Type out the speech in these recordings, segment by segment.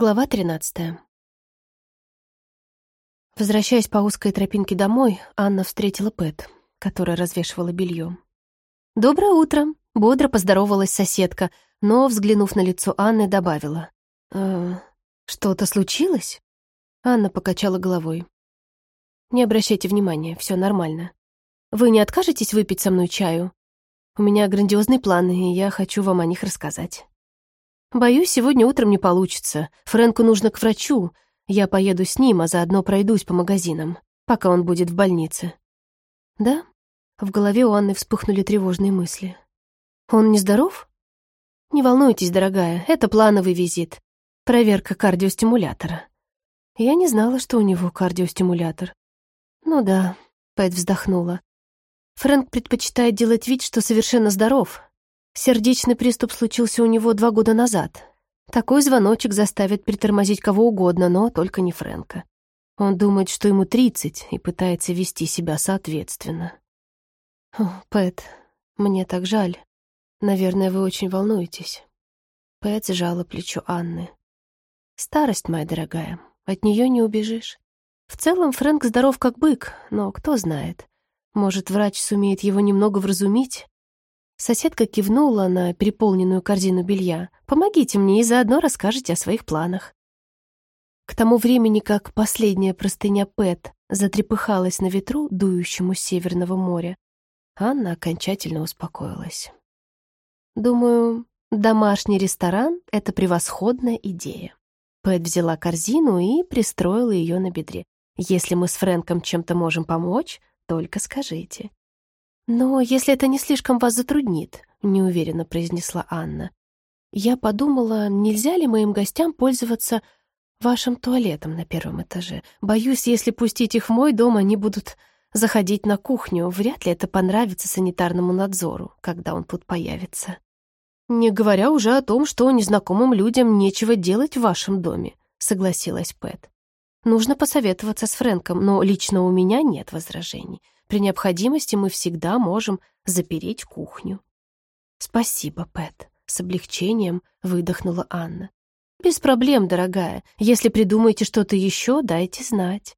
Глава 13. Возвращаясь по узкой тропинке домой, Анна встретила Пэт, которая развешивала белье. «Доброе утро!» — бодро поздоровалась соседка, но, взглянув на лицо Анны, добавила. «Э, «Что-то случилось?» Анна покачала головой. «Не обращайте внимания, все нормально. Вы не откажетесь выпить со мной чаю? У меня грандиозные планы, и я хочу вам о них рассказать». Боюсь, сегодня утром не получится. Фрэнку нужно к врачу. Я поеду с ним, а заодно пройдусь по магазинам, пока он будет в больнице. Да? В голове у Анны вспыхнули тревожные мысли. Он нездоров? Не волнуйтесь, дорогая, это плановый визит. Проверка кардиостимулятора. Я не знала, что у него кардиостимулятор. Ну да, Пэт вздохнула. Фрэнк предпочитает делать вид, что совершенно здоров, Сердечный приступ случился у него два года назад. Такой звоночек заставит притормозить кого угодно, но только не Фрэнка. Он думает, что ему 30 и пытается вести себя соответственно. О, Пэт, мне так жаль. Наверное, вы очень волнуетесь. Пэт сжала плечо Анны. Старость, моя дорогая, от нее не убежишь. В целом Фрэнк здоров как бык, но кто знает. Может, врач сумеет его немного вразумить, Соседка кивнула на переполненную корзину белья. «Помогите мне и заодно расскажете о своих планах». К тому времени, как последняя простыня Пэт затрепыхалась на ветру, дующему с Северного моря, Анна окончательно успокоилась. «Думаю, домашний ресторан — это превосходная идея». Пэт взяла корзину и пристроила ее на бедре. «Если мы с Фрэнком чем-то можем помочь, только скажите. «Но если это не слишком вас затруднит», — неуверенно произнесла Анна. «Я подумала, нельзя ли моим гостям пользоваться вашим туалетом на первом этаже. Боюсь, если пустить их в мой дом, они будут заходить на кухню. Вряд ли это понравится санитарному надзору, когда он тут появится. Не говоря уже о том, что незнакомым людям нечего делать в вашем доме», — согласилась Пэт. «Нужно посоветоваться с Фрэнком, но лично у меня нет возражений. При необходимости мы всегда можем запереть кухню. «Спасибо, Пэт», — с облегчением выдохнула Анна. «Без проблем, дорогая. Если придумаете что-то еще, дайте знать».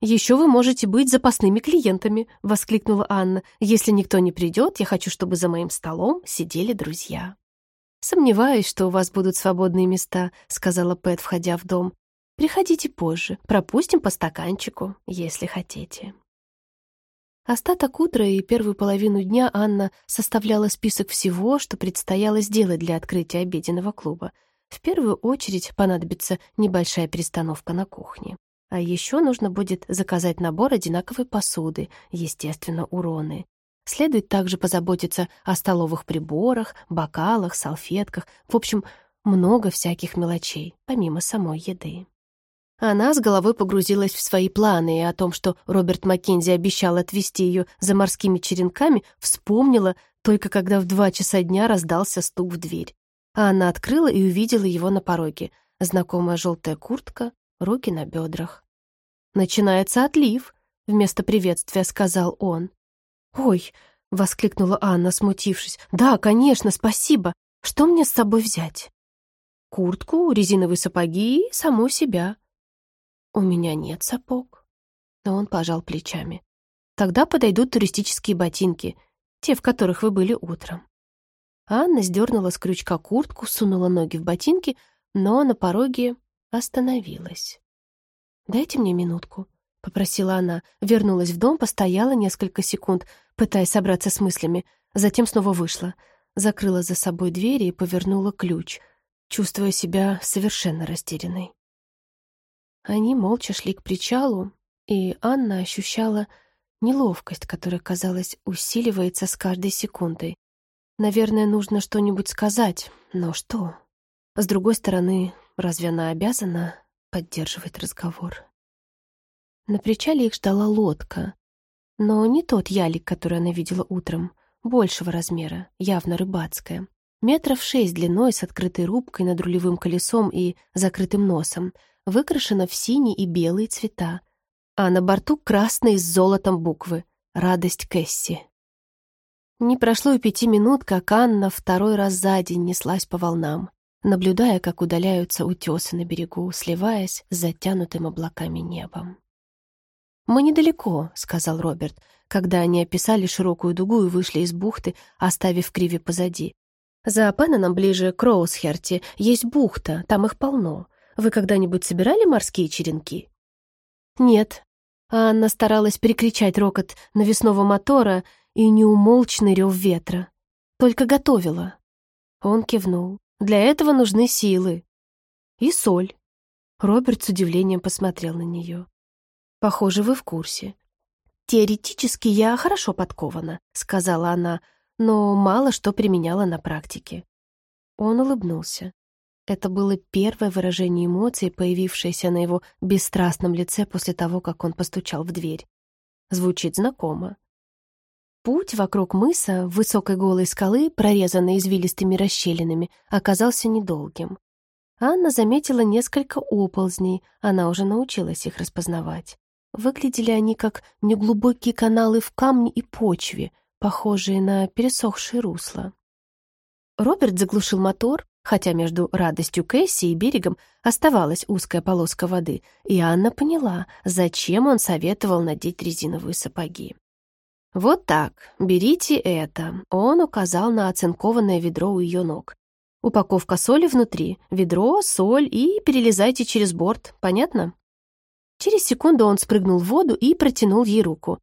«Еще вы можете быть запасными клиентами», — воскликнула Анна. «Если никто не придет, я хочу, чтобы за моим столом сидели друзья». «Сомневаюсь, что у вас будут свободные места», — сказала Пэт, входя в дом. «Приходите позже, пропустим по стаканчику, если хотите». Остаток утра и первую половину дня Анна составляла список всего, что предстояло сделать для открытия обеденного клуба. В первую очередь понадобится небольшая перестановка на кухне. А еще нужно будет заказать набор одинаковой посуды, естественно, уроны. Следует также позаботиться о столовых приборах, бокалах, салфетках, в общем, много всяких мелочей, помимо самой еды. Она с головой погрузилась в свои планы и о том, что Роберт Маккензи обещал отвезти ее за морскими черенками, вспомнила только когда в два часа дня раздался стук в дверь. А она открыла и увидела его на пороге. Знакомая желтая куртка, руки на бедрах. «Начинается отлив», — вместо приветствия сказал он. «Ой», — воскликнула Анна, смутившись. «Да, конечно, спасибо. Что мне с собой взять?» «Куртку, резиновые сапоги и саму себя», «У меня нет сапог». Но он пожал плечами. «Тогда подойдут туристические ботинки, те, в которых вы были утром». Анна сдернула с крючка куртку, сунула ноги в ботинки, но на пороге остановилась. «Дайте мне минутку», — попросила она, вернулась в дом, постояла несколько секунд, пытаясь собраться с мыслями, затем снова вышла, закрыла за собой дверь и повернула ключ, чувствуя себя совершенно растерянной. Они молча шли к причалу, и Анна ощущала неловкость, которая, казалось, усиливается с каждой секундой. Наверное, нужно что-нибудь сказать, но что? С другой стороны, разве она обязана поддерживать разговор? На причале их ждала лодка, но не тот ялик, который она видела утром, большего размера, явно рыбацкая. Метров шесть длиной с открытой рубкой над рулевым колесом и закрытым носом — выкрашена в синий и белые цвета, а на борту красные с золотом буквы «Радость Кэсси». Не прошло и пяти минут, как Анна второй раз за день неслась по волнам. наблюдая, как удаляются утесы на берегу, сливаясь с затянутым облаками небом. «Мы недалеко», — сказал Роберт, когда они описали широкую дугу и вышли из бухты, оставив Криви позади. «За Пенноном ближе к Роузхерти есть бухта, там их полно. Вы когда-нибудь собирали морские черенки?» «Нет». Анна старалась перекричать рокот навесного мотора и неумолчный рев ветра. Только готовила. Он кивнул. «Для этого нужны силы. И соль». Роберт с удивлением посмотрел на нее. «Похоже, вы в курсе». «Теоретически я хорошо подкована», — сказала она, но мало что применяла на практике. Он улыбнулся. Это было первое выражение эмоций, появившееся на его бесстрастном лице после того, как он постучал в дверь. Звучит знакомо. Путь вокруг мыса, высокой голой скалы, прорезанной извилистыми расщелинами, оказался недолгим. Анна заметила несколько оползней, она уже научилась их распознавать. Выглядели они как неглубокие каналы в камне и почве, похожие на пересохшие русла. Роберт заглушил мотор, хотя между радостью Кэсси и берегом оставалась узкая полоска воды, и Анна поняла, зачем он советовал надеть резиновые сапоги. «Вот так, берите это», — он указал на оцинкованное ведро у ее ног. «Упаковка соли внутри, ведро, соль и перелезайте через борт, понятно?» Через секунду он спрыгнул в воду и протянул ей руку.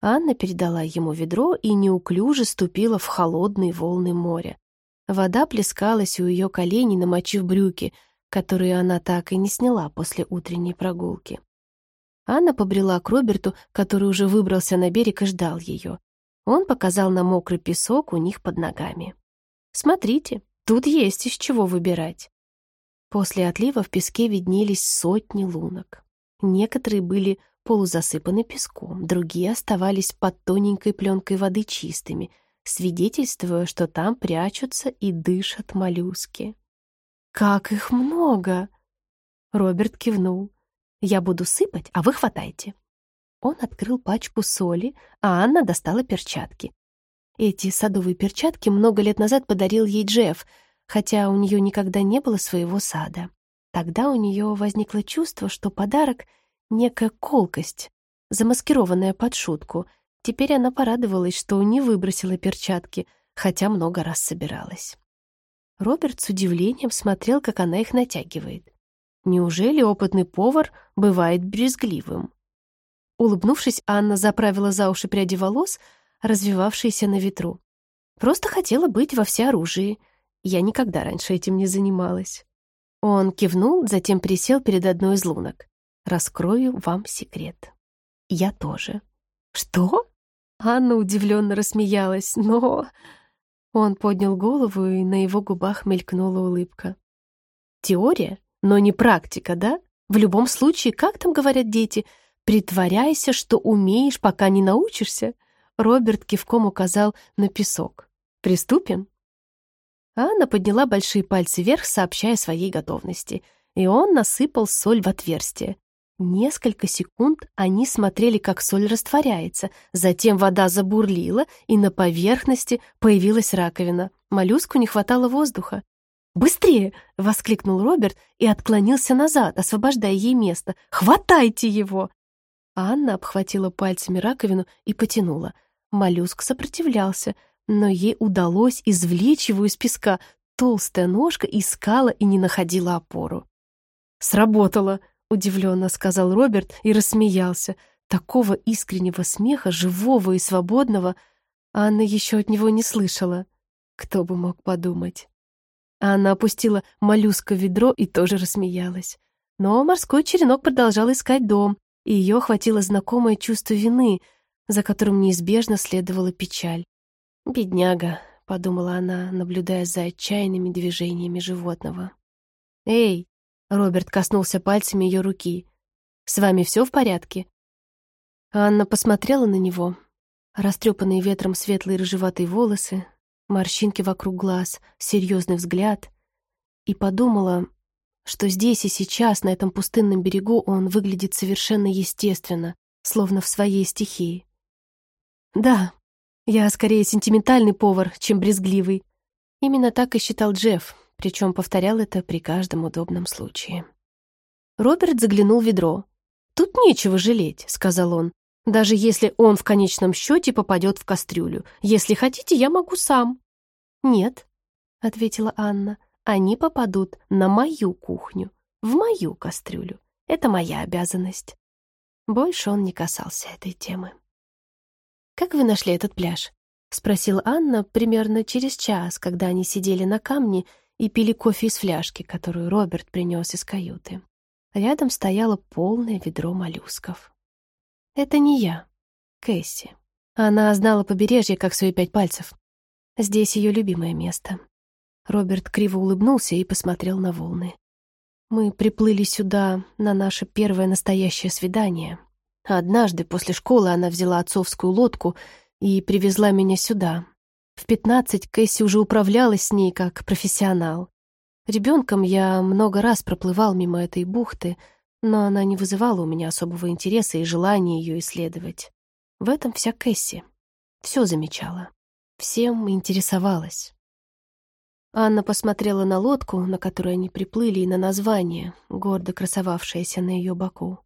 Анна передала ему ведро и неуклюже ступила в холодные волны моря. Вода плескалась у ее коленей, намочив брюки, которые она так и не сняла после утренней прогулки. Анна побрела к Роберту, который уже выбрался на берег и ждал ее. Он показал на мокрый песок у них под ногами. «Смотрите, тут есть из чего выбирать». После отлива в песке виднелись сотни лунок. Некоторые были полузасыпаны песком, другие оставались под тоненькой пленкой воды чистыми — свидетельствуя, что там прячутся и дышат моллюски. «Как их много!» Роберт кивнул. «Я буду сыпать, а вы хватайте». Он открыл пачку соли, а Анна достала перчатки. Эти садовые перчатки много лет назад подарил ей Джефф, хотя у нее никогда не было своего сада. Тогда у нее возникло чувство, что подарок — некая колкость, замаскированная под шутку — Теперь она порадовалась, что не выбросила перчатки, хотя много раз собиралась. Роберт с удивлением смотрел, как она их натягивает. Неужели опытный повар бывает брезгливым? Улыбнувшись, Анна заправила за уши пряди волос, развивавшиеся на ветру. «Просто хотела быть во всеоружии. Я никогда раньше этим не занималась». Он кивнул, затем присел перед одной из лунок. «Раскрою вам секрет. Я тоже». «Что?» Анна удивленно рассмеялась, но... Он поднял голову, и на его губах мелькнула улыбка. «Теория, но не практика, да? В любом случае, как там говорят дети, притворяйся, что умеешь, пока не научишься?» Роберт кивком указал на песок. «Приступим?» Анна подняла большие пальцы вверх, сообщая своей готовности, и он насыпал соль в отверстие. Несколько секунд они смотрели, как соль растворяется, затем вода забурлила, и на поверхности появилась раковина. Моллюску не хватало воздуха. «Быстрее!» — воскликнул Роберт и отклонился назад, освобождая ей место. «Хватайте его!» Анна обхватила пальцами раковину и потянула. Моллюск сопротивлялся, но ей удалось извлечь его из песка. Толстая ножка искала и не находила опору. «Сработало!» Удивленно сказал Роберт и рассмеялся. Такого искреннего смеха, живого и свободного, Анна еще от него не слышала. Кто бы мог подумать. Анна опустила моллюска в ведро и тоже рассмеялась. Но морской черенок продолжал искать дом, и ее охватило знакомое чувство вины, за которым неизбежно следовала печаль. «Бедняга», — подумала она, наблюдая за отчаянными движениями животного. «Эй!» Роберт коснулся пальцами ее руки. «С вами все в порядке?» Анна посмотрела на него. Растрепанные ветром светлые рыжеватые волосы, морщинки вокруг глаз, серьезный взгляд. И подумала, что здесь и сейчас, на этом пустынном берегу, он выглядит совершенно естественно, словно в своей стихии. «Да, я скорее сентиментальный повар, чем брезгливый». Именно так и считал Джефф, причем повторял это при каждом удобном случае. Роберт заглянул в ведро. «Тут нечего жалеть», — сказал он, «даже если он в конечном счете попадет в кастрюлю. Если хотите, я могу сам». «Нет», — ответила Анна, «они попадут на мою кухню, в мою кастрюлю. Это моя обязанность». Больше он не касался этой темы. «Как вы нашли этот пляж?» — спросила Анна примерно через час, когда они сидели на камне и пили кофе из фляжки, которую Роберт принес из каюты. Рядом стояло полное ведро моллюсков. «Это не я, Кэсси. Она знала побережье, как свои пять пальцев. Здесь ее любимое место». Роберт криво улыбнулся и посмотрел на волны. Мы приплыли сюда на наше первое настоящее свидание. Однажды после школы она взяла отцовскую лодку и привезла меня сюда. В пятнадцать Кэсси уже управлялась с ней как профессионал. Ребенком я много раз проплывал мимо этой бухты, но она не вызывала у меня особого интереса и желания ее исследовать. В этом вся Кэсси. Все замечала. Всем интересовалась. Анна посмотрела на лодку, на которой они приплыли, и на название, гордо красовавшееся на ее боку.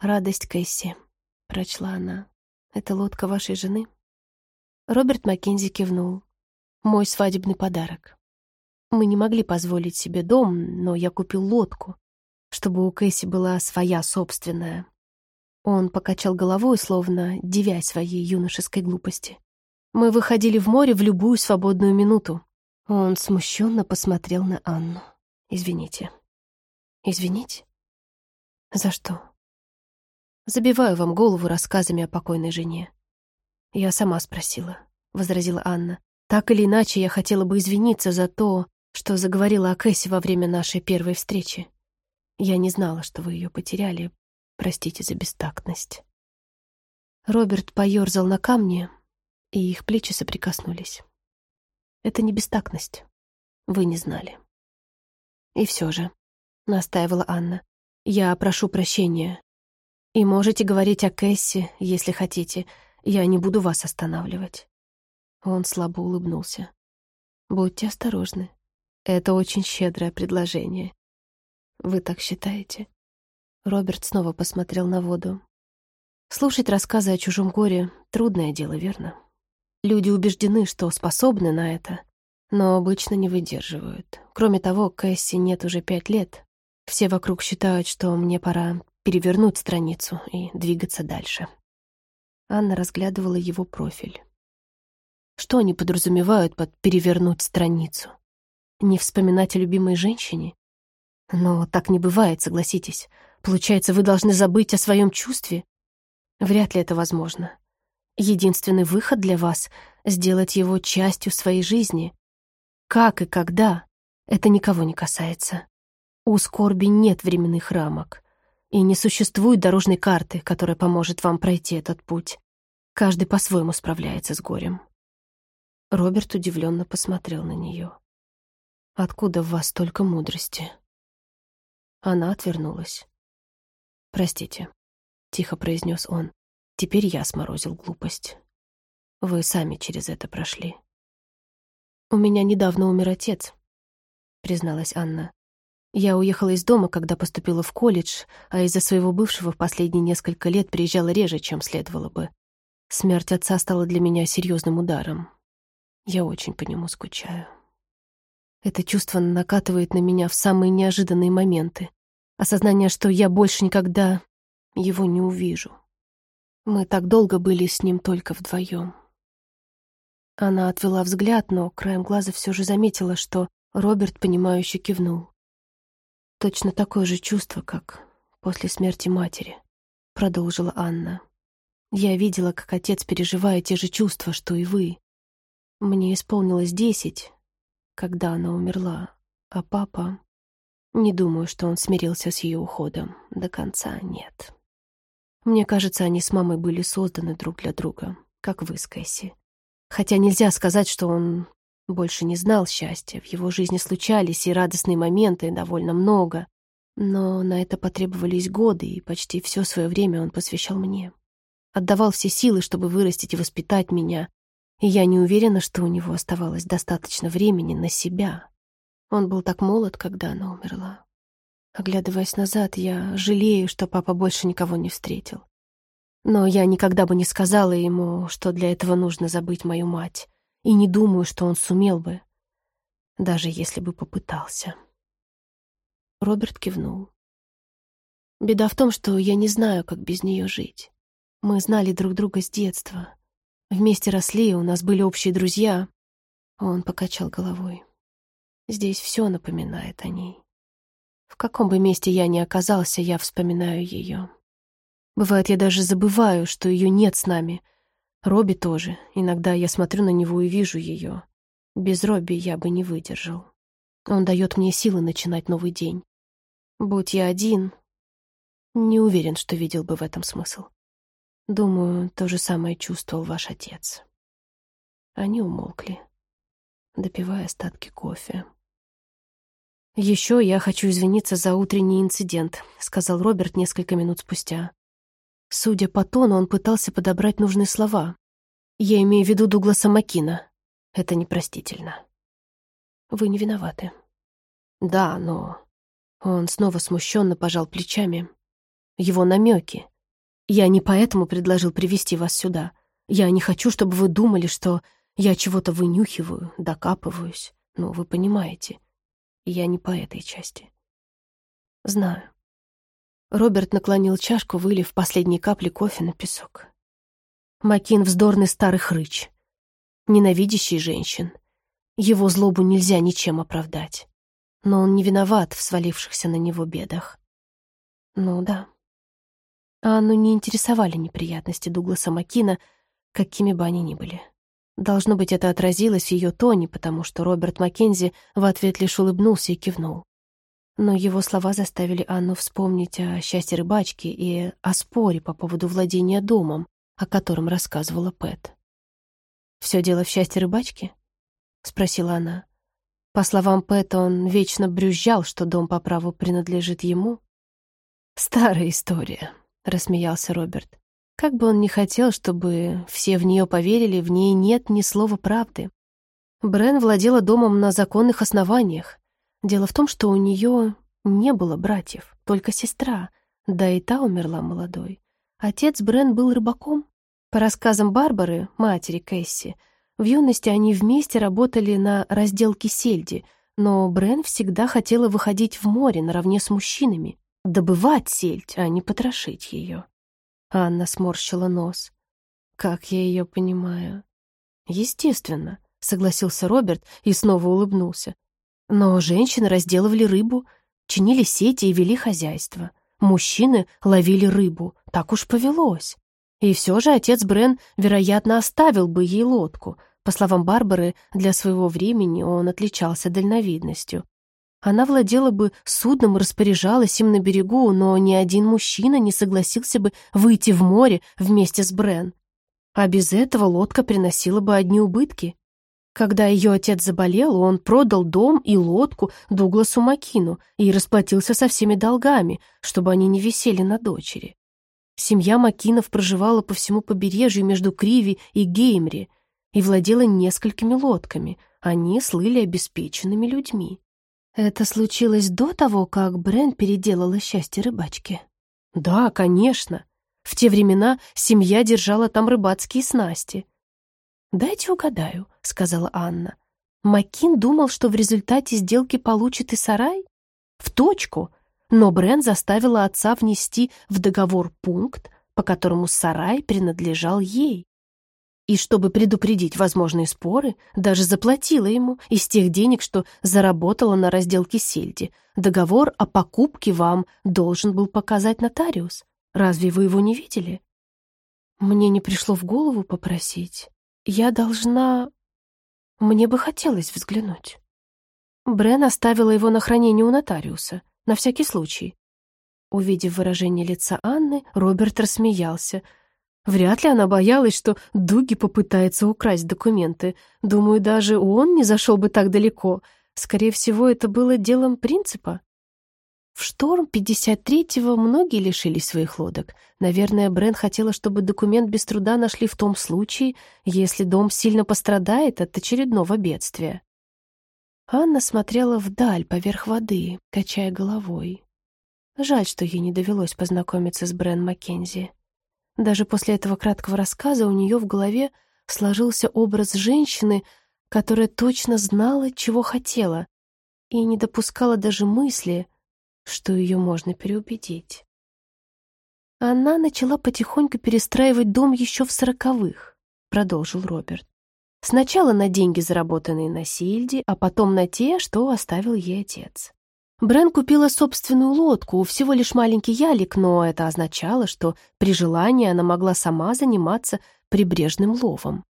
«Радость Кэсси», — прочла она. «Это лодка вашей жены?» Роберт Маккензи кивнул. «Мой свадебный подарок. Мы не могли позволить себе дом, но я купил лодку, чтобы у Кэсси была своя собственная». Он покачал головой, словно девясь своей юношеской глупости. «Мы выходили в море в любую свободную минуту, он смущенно посмотрел на Анну. «Извините». «Извинить? За что?» «Забиваю вам голову рассказами о покойной жене». «Я сама спросила», — возразила Анна. «Так или иначе, я хотела бы извиниться за то, что заговорила о Кэссе во время нашей первой встречи. Я не знала, что вы ее потеряли. Простите за бестактность». Роберт поерзал на камне, и их плечи соприкоснулись. Это не бестактность. Вы не знали. И все же, — настаивала Анна, — я прошу прощения. И можете говорить о Кэсси, если хотите. Я не буду вас останавливать. Он слабо улыбнулся. Будьте осторожны. Это очень щедрое предложение. Вы так считаете? Роберт снова посмотрел на воду. Слушать рассказы о чужом горе — трудное дело, верно? Люди убеждены, что способны на это, но обычно не выдерживают. Кроме того, Кэсси нет уже пять лет. Все вокруг считают, что мне пора перевернуть страницу и двигаться дальше. Анна разглядывала его профиль. Что они подразумевают под «перевернуть страницу»? Не вспоминать о любимой женщине? Но так не бывает, согласитесь. Получается, вы должны забыть о своем чувстве? Вряд ли это возможно. Единственный выход для вас — сделать его частью своей жизни. Как и когда — это никого не касается. У скорби нет временных рамок, и не существует дорожной карты, которая поможет вам пройти этот путь. Каждый по-своему справляется с горем. Роберт удивленно посмотрел на нее. «Откуда в вас столько мудрости?» Она отвернулась. «Простите», — тихо произнес он. Теперь я сморозил глупость. Вы сами через это прошли. У меня недавно умер отец, призналась Анна. Я уехала из дома, когда поступила в колледж, а из-за своего бывшего в последние несколько лет приезжала реже, чем следовало бы. Смерть отца стала для меня серьезным ударом. Я очень по нему скучаю. Это чувство накатывает на меня в самые неожиданные моменты. Осознание, что я больше никогда его не увижу. Мы так долго были с ним только вдвоем. Она отвела взгляд, но краем глаза все же заметила, что Роберт, понимающе кивнул. «Точно такое же чувство, как после смерти матери», — продолжила Анна. «Я видела, как отец переживает те же чувства, что и вы. Мне исполнилось десять, когда она умерла, а папа... Не думаю, что он смирился с ее уходом. До конца нет». Мне кажется, они с мамой были созданы друг для друга, как вы с Кэсси. Хотя нельзя сказать, что он больше не знал счастья. В его жизни случались и радостные моменты, довольно много. Но на это потребовались годы, и почти все свое время он посвящал мне. Отдавал все силы, чтобы вырастить и воспитать меня. И я не уверена, что у него оставалось достаточно времени на себя. Он был так молод, когда она умерла. Оглядываясь назад, я жалею, что папа больше никого не встретил. Но я никогда бы не сказала ему, что для этого нужно забыть мою мать, и не думаю, что он сумел бы, даже если бы попытался. Роберт кивнул. Беда в том, что я не знаю, как без нее жить. Мы знали друг друга с детства. Вместе росли, у нас были общие друзья. Он покачал головой. Здесь все напоминает о ней. В каком бы месте я ни оказался, я вспоминаю ее. Бывает, я даже забываю, что ее нет с нами. Робби тоже. Иногда я смотрю на него и вижу ее. Без Робби я бы не выдержал. Он дает мне силы начинать новый день. Будь я один, не уверен, что видел бы в этом смысл. Думаю, то же самое чувствовал ваш отец. Они умолкли, допивая остатки кофе. «Еще я хочу извиниться за утренний инцидент», — сказал Роберт несколько минут спустя. Судя по тону, он пытался подобрать нужные слова. «Я имею в виду Дугласа Макина. Это непростительно». «Вы не виноваты». «Да, но...» Он снова смущенно пожал плечами. «Его намеки. Я не поэтому предложил привести вас сюда. Я не хочу, чтобы вы думали, что я чего-то вынюхиваю, докапываюсь. Ну, вы понимаете». Я не по этой части. Знаю. Роберт наклонил чашку, вылив последние капли кофе на песок. Макин — вздорный старый хрыч, ненавидящий женщин. Его злобу нельзя ничем оправдать. Но он не виноват в свалившихся на него бедах. Ну да. Анну не интересовали неприятности Дугласа Макина, какими бы они ни были. Должно быть, это отразилось в ее тоне, потому что Роберт Маккензи в ответ лишь улыбнулся и кивнул. Но его слова заставили Анну вспомнить о счастье рыбачки и о споре по поводу владения домом, о котором рассказывала Пэт. «Все дело в счастье рыбачки?» — спросила она. По словам Пэт, он вечно брюзжал, что дом по праву принадлежит ему. «Старая история», — рассмеялся Роберт. Как бы он ни хотел, чтобы все в нее поверили, в ней нет ни слова правды. Брен владела домом на законных основаниях. Дело в том, что у нее не было братьев, только сестра, да и та умерла молодой. Отец Брен был рыбаком. По рассказам Барбары, матери Кэсси, в юности они вместе работали на разделке сельди, но Брен всегда хотела выходить в море наравне с мужчинами, добывать сельдь, а не потрошить ее. Анна сморщила нос. Как я ее понимаю? Естественно, согласился Роберт и снова улыбнулся. Но женщины разделывали рыбу, чинили сети и вели хозяйство. Мужчины ловили рыбу, так уж повелось. И все же отец Брен, вероятно, оставил бы ей лодку. По словам Барбары, для своего времени он отличался дальновидностью. Она владела бы судном, распоряжалась им на берегу, но ни один мужчина не согласился бы выйти в море вместе с Брен. А без этого лодка приносила бы одни убытки. Когда ее отец заболел, он продал дом и лодку Дугласу Макину и расплатился со всеми долгами, чтобы они не висели на дочери. Семья Макинов проживала по всему побережью между Криви и Геймри и владела несколькими лодками. Они слыли обеспеченными людьми. Это случилось до того, как Брен переделала счастье рыбачки? Да, конечно. В те времена семья держала там рыбацкие снасти. «Дайте угадаю», — сказала Анна. Макин думал, что в результате сделки получит и сарай? В точку. Но Брен заставила отца внести в договор пункт, по которому сарай принадлежал ей и, чтобы предупредить возможные споры, даже заплатила ему из тех денег, что заработала на разделке сельди. Договор о покупке вам должен был показать нотариус. Разве вы его не видели? Мне не пришло в голову попросить. Я должна... Мне бы хотелось взглянуть. Брен оставила его на хранение у нотариуса, на всякий случай. Увидев выражение лица Анны, Роберт рассмеялся — Вряд ли она боялась, что Дуги попытается украсть документы. Думаю, даже он не зашел бы так далеко. Скорее всего, это было делом принципа. В шторм 53-го многие лишились своих лодок. Наверное, Брен хотела, чтобы документ без труда нашли в том случае, если дом сильно пострадает от очередного бедствия. Анна смотрела вдаль, поверх воды, качая головой. Жаль, что ей не довелось познакомиться с Брен Маккензи. Даже после этого краткого рассказа у нее в голове сложился образ женщины, которая точно знала, чего хотела, и не допускала даже мысли, что ее можно переубедить. Она начала потихоньку перестраивать дом еще в сороковых, продолжил Роберт. Сначала на деньги, заработанные на Сильде, а потом на те, что оставил ей отец. Брен купила собственную лодку, всего лишь маленький ялик, но это означало, что при желании она могла сама заниматься прибрежным ловом.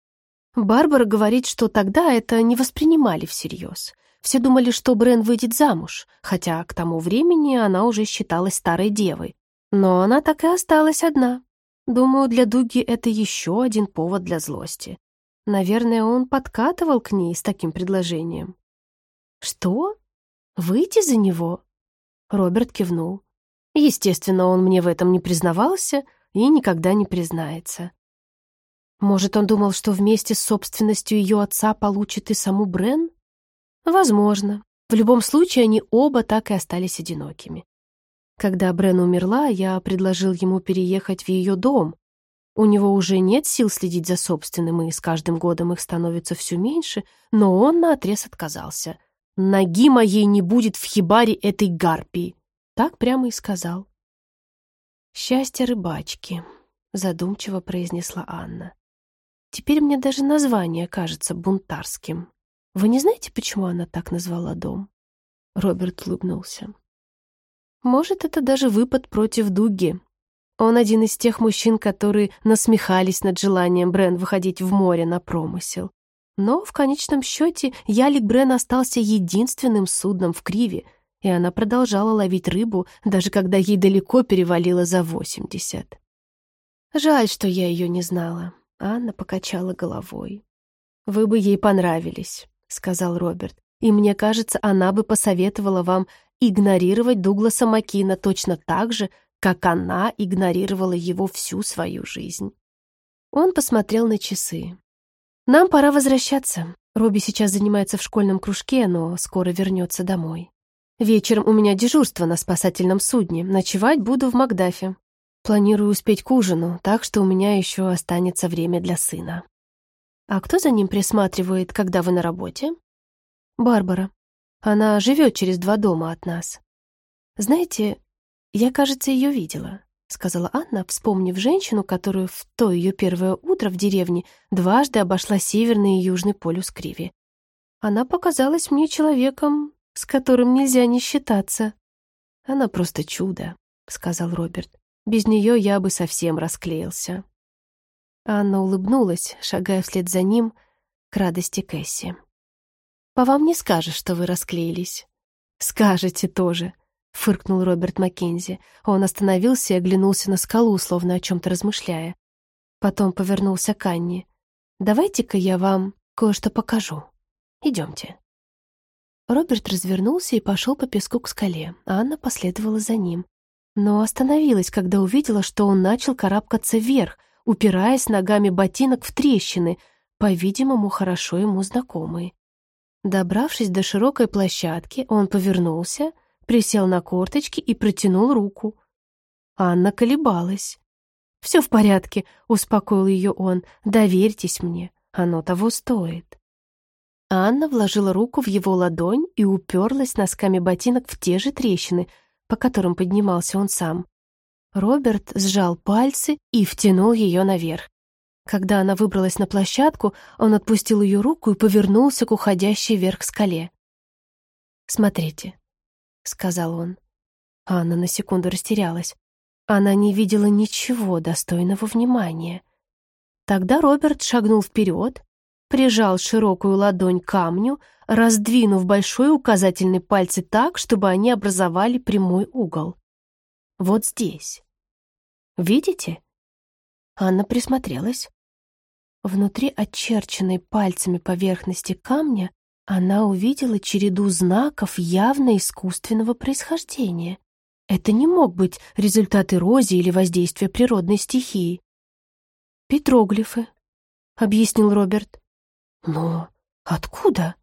Барбара говорит, что тогда это не воспринимали всерьез. Все думали, что Брен выйдет замуж, хотя к тому времени она уже считалась старой девой. Но она так и осталась одна. Думаю, для Дуги это еще один повод для злости. Наверное, он подкатывал к ней с таким предложением. «Что? Выйти за него?» Роберт кивнул. Естественно, он мне в этом не признавался и никогда не признается. Может, он думал, что вместе с собственностью ее отца получит и саму Брен? Возможно. В любом случае, они оба так и остались одинокими. Когда Брен умерла, я предложил ему переехать в ее дом, у него уже нет сил следить за собственным, и с каждым годом их становится все меньше, но он наотрез отказался. «Ноги моей не будет в хибаре этой гарпии!» Так прямо и сказал. «Счастье рыбачки», — задумчиво произнесла Анна. «Теперь мне даже название кажется бунтарским. Вы не знаете, почему она так назвала дом?» Роберт улыбнулся. «Может, это даже выпад против Дуги, он один из тех мужчин, которые насмехались над желанием Брен выходить в море на промысел. Но в конечном счете ялик Брен остался единственным судном в Криве, и она продолжала ловить рыбу, даже когда ей далеко перевалило за восемьдесят. «Жаль, что я ее не знала», — Анна покачала головой. «Вы бы ей понравились», — сказал Роберт, «и мне кажется, она бы посоветовала вам игнорировать Дугласа Маккина точно так же, как она игнорировала его всю свою жизнь. Он посмотрел на часы. «Нам пора возвращаться. Робби сейчас занимается в школьном кружке, но скоро вернется домой. Вечером у меня дежурство на спасательном судне. Ночевать буду в Макдафе. Планирую успеть к ужину, так что у меня еще останется время для сына. А кто за ним присматривает, когда вы на работе? Барбара. Она живет через два дома от нас. Знаете, «Я, кажется, ее видела», — сказала Анна, вспомнив женщину, которую в то ее первое утро в деревне дважды обошла северный и южный полюс Криви. Она показалась мне человеком, с которым нельзя не считаться. «Она просто чудо», — сказал Роберт. «Без нее я бы совсем расклеился». Анна улыбнулась, шагая вслед за ним к радости Кэсси. «По вам не скажешь, что вы расклеились». «Скажете тоже», фыркнул Роберт Маккензи. Он остановился и оглянулся на скалу, словно о чем-то размышляя. Потом повернулся к Анне. «Давайте-ка я вам кое-что покажу. Идемте». Роберт развернулся и пошел по песку к скале, а Анна последовала за ним. Но остановилась, когда увидела, что он начал карабкаться вверх, упираясь ногами ботинок в трещины, по-видимому, хорошо ему знакомые. Добравшись до широкой площадки, он повернулся — присел на корточки и протянул руку. Анна колебалась. «Все в порядке», — успокоил ее он. «Доверьтесь мне, оно того стоит». Анна вложила руку в его ладонь и уперлась носками ботинок в те же трещины, по которым поднимался он сам. Роберт сжал пальцы и втянул ее наверх. Когда она выбралась на площадку, он отпустил ее руку и повернулся к уходящей вверх скале. «Смотрите, — сказал он. Анна на секунду растерялась. Она не видела ничего достойного внимания. Тогда Роберт шагнул вперед, прижал широкую ладонь к камню, раздвинув большой указательный пальцы так, чтобы они образовали прямой угол. Вот здесь. Видите? Анна присмотрелась. Внутри очерченной пальцами поверхности камня она увидела череду знаков явно искусственного происхождения. Это не мог быть результат эрозии или воздействия природной стихии. «Петроглифы», — объяснил Роберт. «Но откуда?»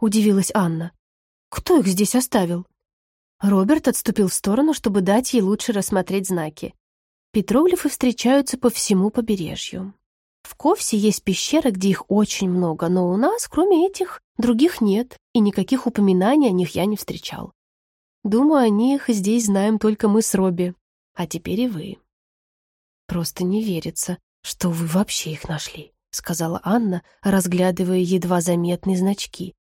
удивилась Анна. «Кто их здесь оставил?» Роберт отступил в сторону, чтобы дать ей лучше рассмотреть знаки. Петроглифы встречаются по всему побережью. В Ковсе есть пещеры, где их очень много, но у нас, кроме этих, других нет, и никаких упоминаний о них я не встречал. Думаю, о них здесь знаем только мы с Робби, а теперь и вы. Просто не верится, что вы вообще их нашли, сказала Анна, разглядывая едва заметные значки.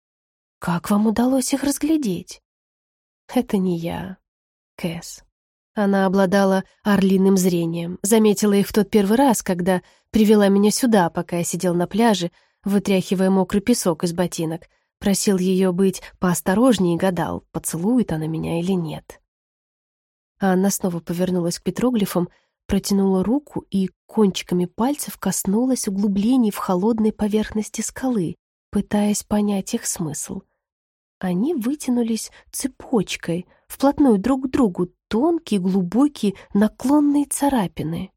Как вам удалось их разглядеть? Это не я, Кэс. Она обладала орлиным зрением, заметила их в тот первый раз, когда привела меня сюда, пока я сидел на пляже, вытряхивая мокрый песок из ботинок, просил ее быть поосторожнее и гадал, поцелует она меня или нет. Анна снова повернулась к петроглифам, протянула руку и кончиками пальцев коснулась углублений в холодной поверхности скалы, пытаясь понять их смысл. Они вытянулись цепочкой, вплотную друг к другу, тонкие, глубокие, наклонные царапины.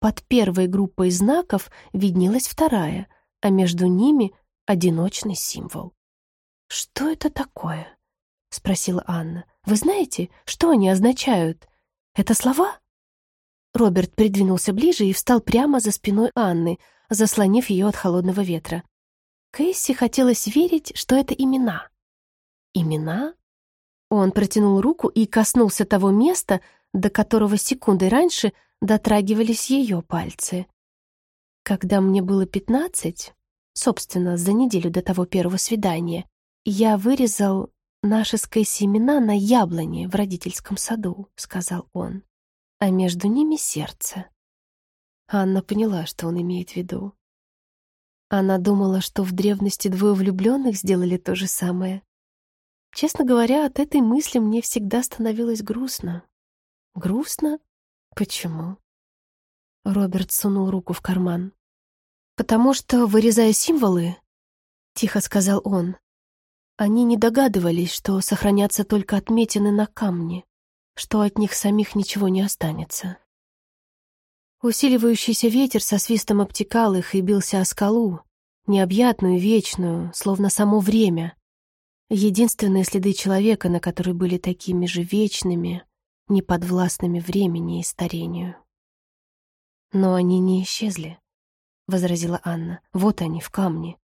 Под первой группой знаков виднелась вторая, а между ними — одиночный символ. «Что это такое?» — спросила Анна. «Вы знаете, что они означают? Это слова?» Роберт придвинулся ближе и встал прямо за спиной Анны, заслонив ее от холодного ветра. Кэсси хотелось верить, что это имена. Имена? Он протянул руку и коснулся того места, до которого секундой раньше дотрагивались ее пальцы. Когда мне было пятнадцать, собственно, за неделю до того первого свидания, я вырезал наши с Кэсси имена на яблоне в родительском саду, сказал он, а между ними сердце. Анна поняла, что он имеет в виду. Она думала, что в древности двое влюбленных сделали то же самое. Честно говоря, от этой мысли мне всегда становилось грустно. Грустно? Почему? Роберт сунул руку в карман. «Потому что, вырезая символы, — тихо сказал он, — они не догадывались, что сохранятся только отметины на камне, что от них самих ничего не останется. Усиливающийся ветер со свистом обтекал их и бился о скалу, необъятную, вечную, словно само время, Единственные следы человека, на которые были такими же вечными, неподвластными времени и старению. «Но они не исчезли», — возразила Анна. «Вот они, в камне.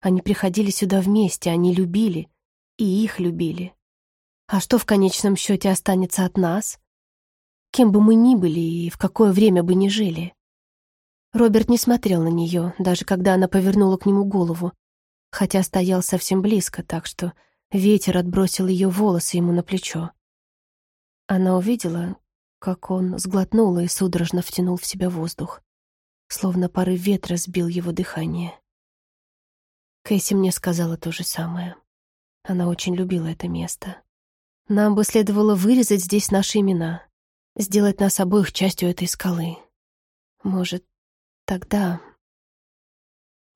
Они приходили сюда вместе, они любили, и их любили. А что в конечном счете останется от нас? Кем бы мы ни были и в какое время бы ни жили?» Роберт не смотрел на нее, даже когда она повернула к нему голову, хотя стоял совсем близко, так что ветер отбросил ее волосы ему на плечо. Она увидела, как он сглотнул и судорожно втянул в себя воздух, словно порыв ветра сбил его дыхание. Кэсси мне сказала то же самое. Она очень любила это место. Нам бы следовало вырезать здесь наши имена, сделать нас обоих частью этой скалы. Может, тогда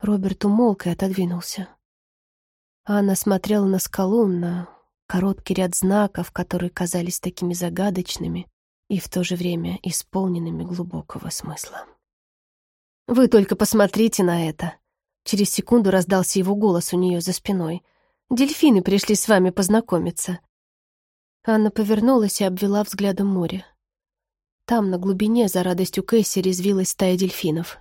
Роберт умолк и отодвинулся. Анна смотрела на скалу, на короткий ряд знаков, которые казались такими загадочными и в то же время исполненными глубокого смысла. «Вы только посмотрите на это!» Через секунду раздался его голос у нее за спиной. «Дельфины пришли с вами познакомиться». Анна повернулась и обвела взглядом море. Там, на глубине, за радостью Кэсси, резвилась стая дельфинов.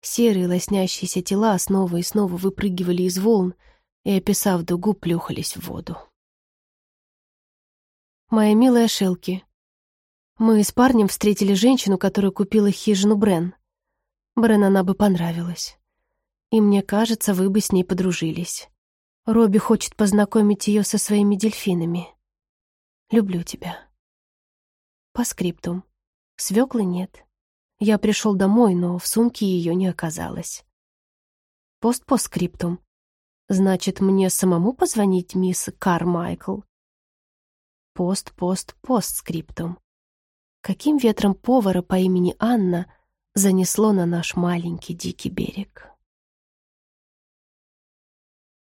Серые лоснящиеся тела снова и снова выпрыгивали из волн и, описав дугу, плюхались в воду. «Моя милая Шелки, мы с парнем встретили женщину, которая купила хижину Брен. Брен она бы понравилась. И мне кажется, вы бы с ней подружились. Робби хочет познакомить ее со своими дельфинами. Люблю тебя. По скриптум. Свеклы нет. Я пришел домой, но в сумке ее не оказалось. Пост-постскриптум. Значит, мне самому позвонить мисс Кармайкл? Пост-пост-постскриптум. Каким ветром повара по имени Анна занесло на наш маленький дикий берег?